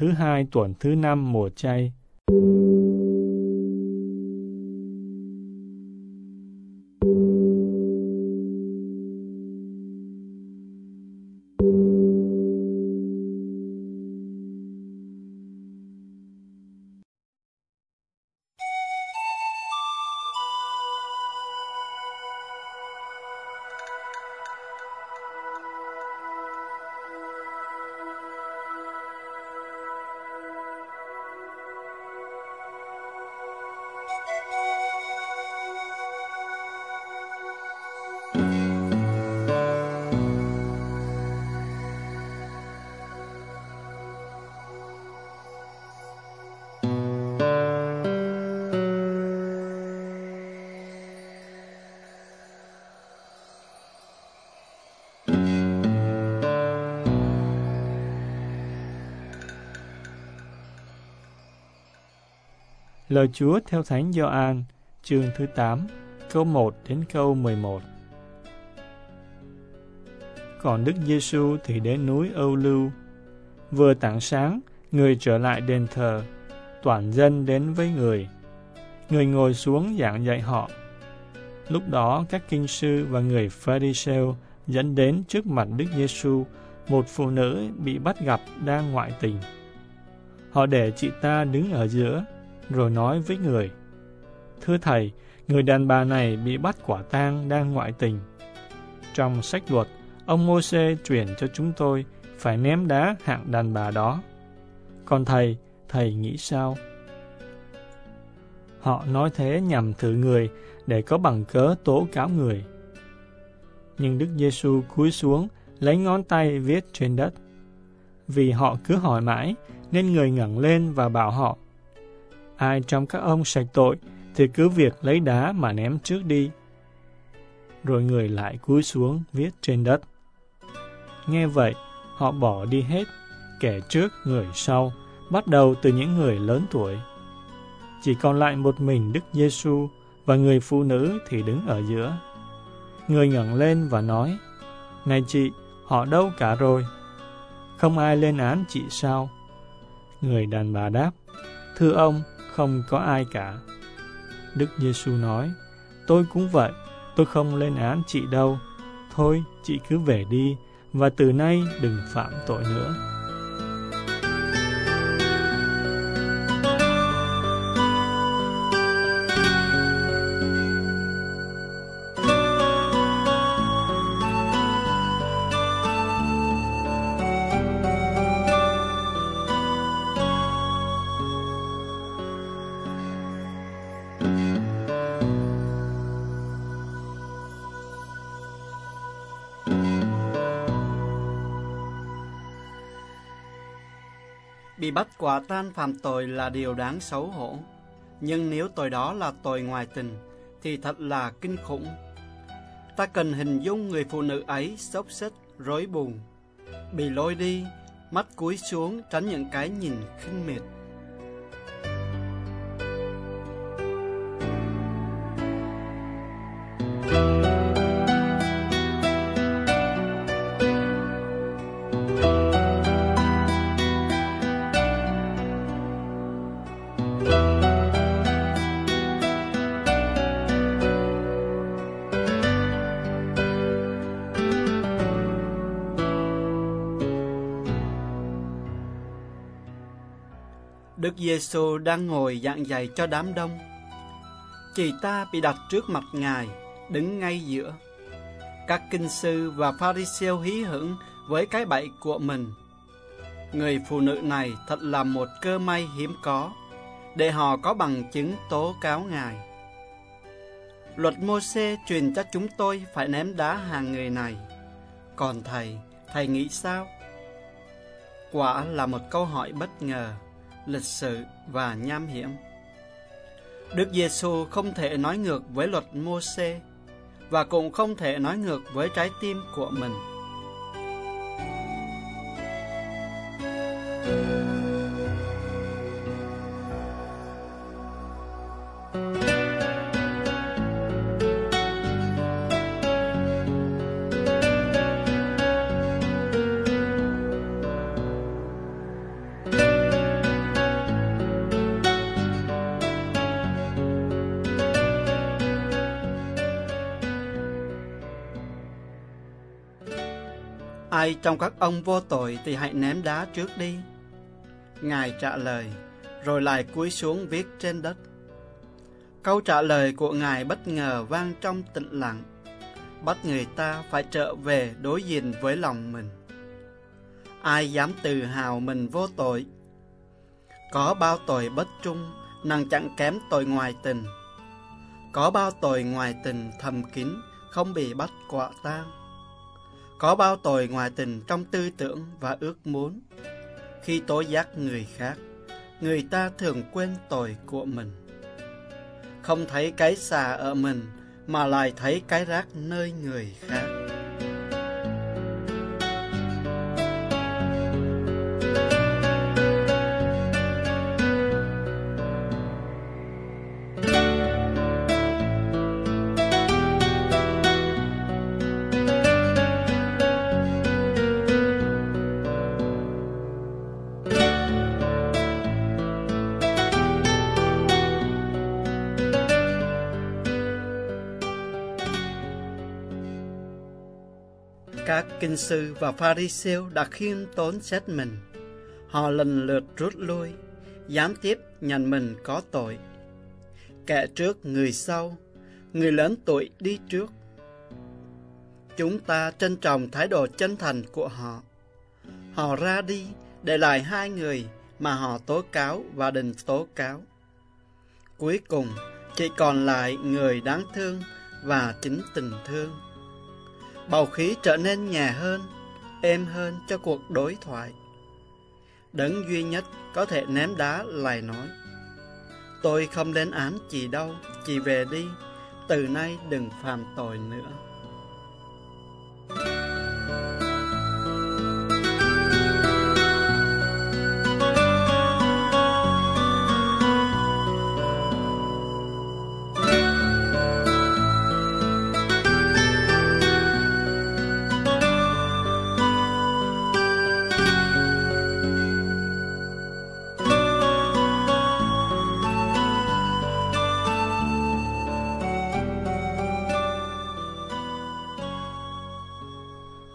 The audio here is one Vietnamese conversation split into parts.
thứ hai tuần thứ năm mùa chay. Lời Chúa theo Thánh Gioan, chương thứ 8, câu 1 đến câu 11. Còn Đức Giêsu thì đến núi Âu Lưu. Vừa tảng sáng, người trở lại đền thờ, toàn dân đến với người. Người ngồi xuống giảng dạy họ. Lúc đó các kinh sư và người Pharisêu dẫn đến trước mặt Đức Giêsu một phụ nữ bị bắt gặp đang ngoại tình. Họ để chị ta đứng ở giữa, rồi nói với người, Thưa Thầy, người đàn bà này bị bắt quả tang đang ngoại tình. Trong sách luật, ông mô truyền cho chúng tôi phải ném đá hạng đàn bà đó. Còn Thầy, Thầy nghĩ sao? Họ nói thế nhằm thử người để có bằng cớ tố cáo người. Nhưng Đức Giêsu cúi xuống, lấy ngón tay viết trên đất. Vì họ cứ hỏi mãi, nên người ngẩng lên và bảo họ ai trong các ông sạch tội, thì cứ việc lấy đá mà ném trước đi. Rồi người lại cúi xuống viết trên đất. Nghe vậy, họ bỏ đi hết, kẻ trước người sau, bắt đầu từ những người lớn tuổi. Chỉ còn lại một mình Đức Giêsu và người phụ nữ thì đứng ở giữa. Người ngẩng lên và nói, Này chị, họ đâu cả rồi? Không ai lên án chị sao? Người đàn bà đáp, Thưa ông, không có ai cả. Đức Giêsu nói, tôi cũng vậy, tôi không lên án chị đâu. Thôi, chị cứ về đi, và từ nay đừng phạm tội nữa. Bị bắt quả tang phạm tội là điều đáng xấu hổ. Nhưng nếu tội đó là tội ngoài tình, thì thật là kinh khủng. Ta cần hình dung người phụ nữ ấy xốc xích, rối buồn, bị lôi đi, mắt cúi xuống tránh những cái nhìn khinh miệt. Đức Giêsu đang ngồi giảng dạy cho đám đông. Chị ta bị đặt trước mặt Ngài, đứng ngay giữa. Các kinh sư và pharisêu hí hưởng với cái bẫy của mình. Người phụ nữ này thật là một cơ may hiếm có, để họ có bằng chứng tố cáo Ngài. Luật Mô-xê truyền cho chúng tôi phải ném đá hàng người này. Còn thầy, thầy nghĩ sao? Quả là một câu hỏi bất ngờ lịch sự và nham hiểm. Đức Giêsu không thể nói ngược với luật Mô-xê và cũng không thể nói ngược với trái tim của mình. Ai trong các ông vô tội thì hãy ném đá trước đi. Ngài trả lời, rồi lại cúi xuống viết trên đất. Câu trả lời của Ngài bất ngờ vang trong tĩnh lặng, bắt người ta phải trở về đối diện với lòng mình. Ai dám tự hào mình vô tội? Có bao tội bất trung, năng chẳng kém tội ngoài tình. Có bao tội ngoài tình thầm kín, không bị bắt quả tang. Có bao tội ngoài tình trong tư tưởng và ước muốn. Khi tố giác người khác, người ta thường quên tội của mình. Không thấy cái xà ở mình, mà lại thấy cái rác nơi người khác. Các kinh sư và pharisêu đã khiêm tốn xét mình. Họ lần lượt rút lui, gián tiếp nhận mình có tội. Kẻ trước người sau, người lớn tuổi đi trước. Chúng ta trân trọng thái độ chân thành của họ. Họ ra đi, để lại hai người mà họ tố cáo và đình tố cáo. Cuối cùng, chỉ còn lại người đáng thương và chính tình thương bầu khí trở nên nhẹ hơn, êm hơn cho cuộc đối thoại. Đấng duy nhất có thể ném đá lại nói, Tôi không đến án chị đâu, chị về đi, từ nay đừng phạm tội nữa.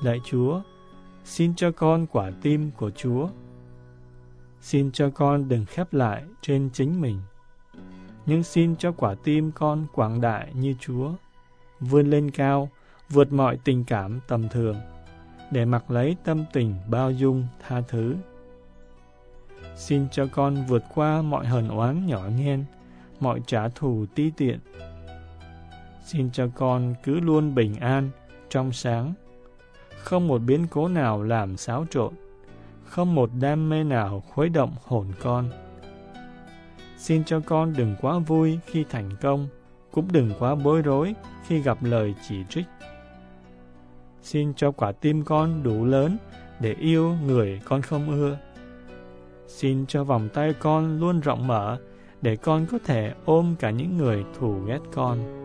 Lạy Chúa, xin cho con quả tim của Chúa. Xin cho con đừng khép lại trên chính mình, nhưng xin cho quả tim con quảng đại như Chúa, vươn lên cao, vượt mọi tình cảm tầm thường, để mặc lấy tâm tình bao dung tha thứ. Xin cho con vượt qua mọi hờn oán nhỏ nhen, mọi trả thù ti tiện. Xin cho con cứ luôn bình an, trong sáng, không một biến cố nào làm xáo trộn, không một đam mê nào khuấy động hồn con. Xin cho con đừng quá vui khi thành công, cũng đừng quá bối rối khi gặp lời chỉ trích. Xin cho quả tim con đủ lớn để yêu người con không ưa. Xin cho vòng tay con luôn rộng mở để con có thể ôm cả những người thù ghét con.